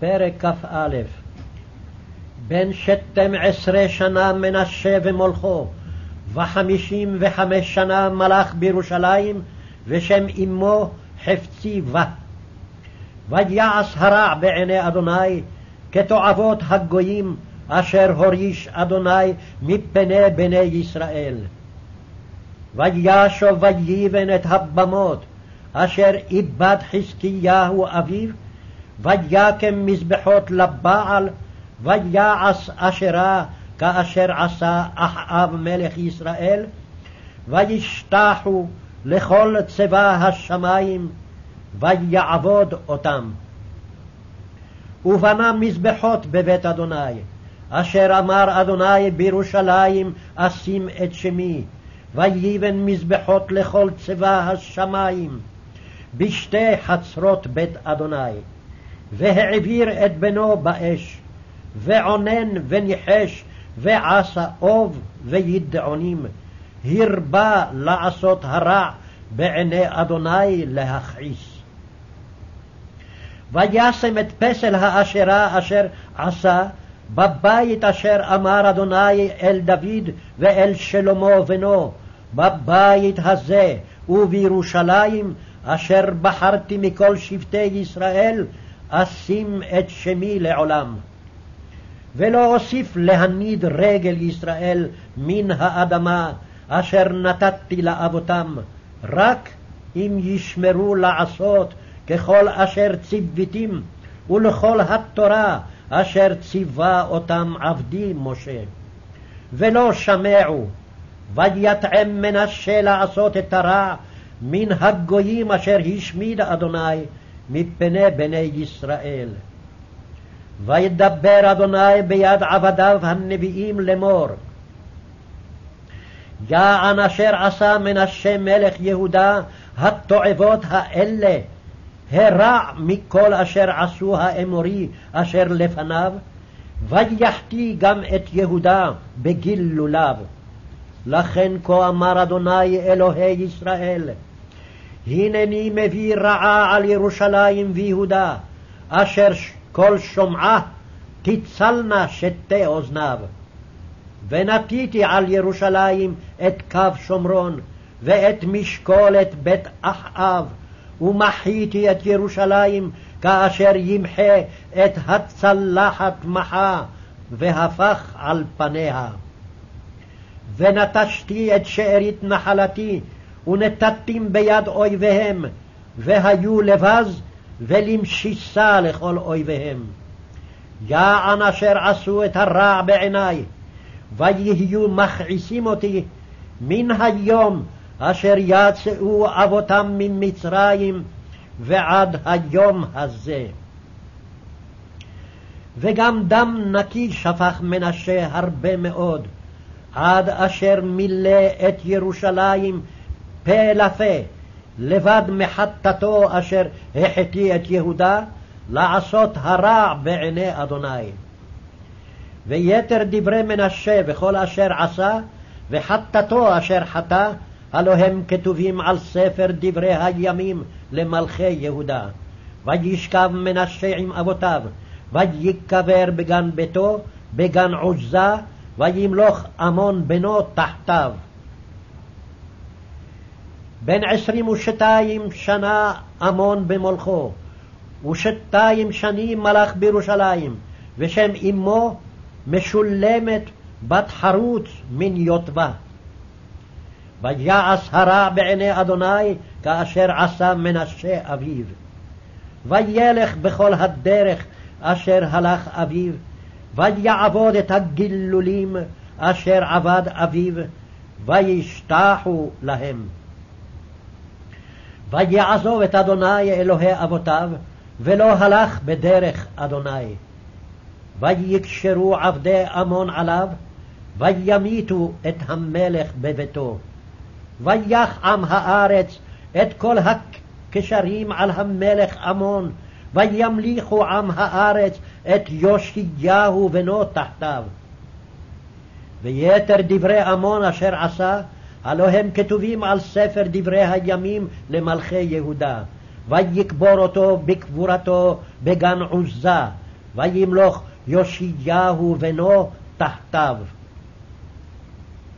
פרק כ"א בן שתים עשרה שנה מנשה ומולכו, וחמישים וחמש שנה מלך בירושלים, ושם אמו חפצי בה. ויעש הרע בעיני אדוני, כתועבות הגויים, אשר הוריש אדוני מפני בני ישראל. וישוב ויבן את הבמות, אשר איבד חזקיהו אביו, ויקם מזבחות לבעל, ויעש אשרה כאשר עשה אחאב מלך ישראל, וישתחו לכל צבא השמים, ויעבוד אותם. ובנה מזבחות בבית אדוני, אשר אמר אדוני בירושלים אשים את שמי, ויבן מזבחות לכל צבא השמים, בשתי חצרות בית אדוני. והעביר את בנו באש, ועונן וניחש, ועשה אוב וידעונים, הרבה לעשות הרע בעיני אדוני להכעיס. וישם את פסל האשרה אשר עשה בבית אשר אמר אדוני אל דוד ואל שלמה בנו, בבית הזה ובירושלים אשר בחרתי מכל שבטי ישראל, אשים את שמי לעולם. ולא אוסיף להניד רגל ישראל מן האדמה אשר נתתי לאבותם, רק אם ישמרו לעשות ככל אשר ציוויתים, ולכל התורה אשר ציווה אותם עבדי משה. ולא שמעו, ויתעם מנשה לעשות את הרע מן הגויים אשר השמיד אדוני מפני בני ישראל. וידבר אדוני ביד עבדיו הנביאים לאמור. יען אשר עשה מנשה מלך יהודה התועבות האלה, הרע מכל אשר עשו האמורי אשר לפניו, ויחטיא גם את יהודה בגילוליו. לכן כה אמר אדוני אלוהי ישראל, הנני מביא רעה על ירושלים ויהודה, אשר כל שומעה תצלנה שתי אוזניו. ונטיתי על ירושלים את קו שומרון, ואת משקולת בית אחאב, ומחיתי את ירושלים כאשר ימחה את הצלחת מחה, והפך על פניה. ונטשתי את שארית נחלתי, ונתתים ביד אויביהם, והיו לבז ולמשיסה לכל אויביהם. יען אשר עשו את הרע בעיני, ויהיו מכעיסים אותי מן היום אשר יצאו אבותם ממצרים ועד היום הזה. וגם דם נקי שפך מנשה הרבה מאוד, עד אשר מילא את ירושלים פה לפה, לבד מחטאתו אשר החטיא את יהודה, לעשות הרע בעיני אדוני. ויתר דברי מנשה וכל אשר עשה, וחטאתו אשר חטא, הלא הם כתובים על ספר דברי הימים למלכי יהודה. וישכב מנשה עם אבותיו, ויקבר בגן ביתו, בגן עוזה, וימלוך עמון בנו תחתיו. בן עשרים ושתיים שנה עמון במולכו, ושתיים שנים מלך בירושלים, ושם אמו משולמת בת חרוץ מן יוטבה. ויעש הרע בעיני אדוני כאשר עשה מנשה אביו. וילך בכל הדרך אשר הלך אביו, ויעבוד את הגילולים אשר עבד אביו, וישתחו להם. ויעזוב את אדוני אלוהי אבותיו, ולא הלך בדרך אדוני. ויקשרו עבדי עמון עליו, וימיתו את המלך בביתו. ויח עם הארץ את כל הקשרים על המלך עמון, וימליכו עם הארץ את יאשיהו בנו תחתיו. ויתר דברי עמון אשר עשה, הלא הם כתובים על ספר דברי הימים למלכי יהודה. ויקבור אותו בקבורתו בגן עוזה, וימלוך יאשיהו בנו תחתיו.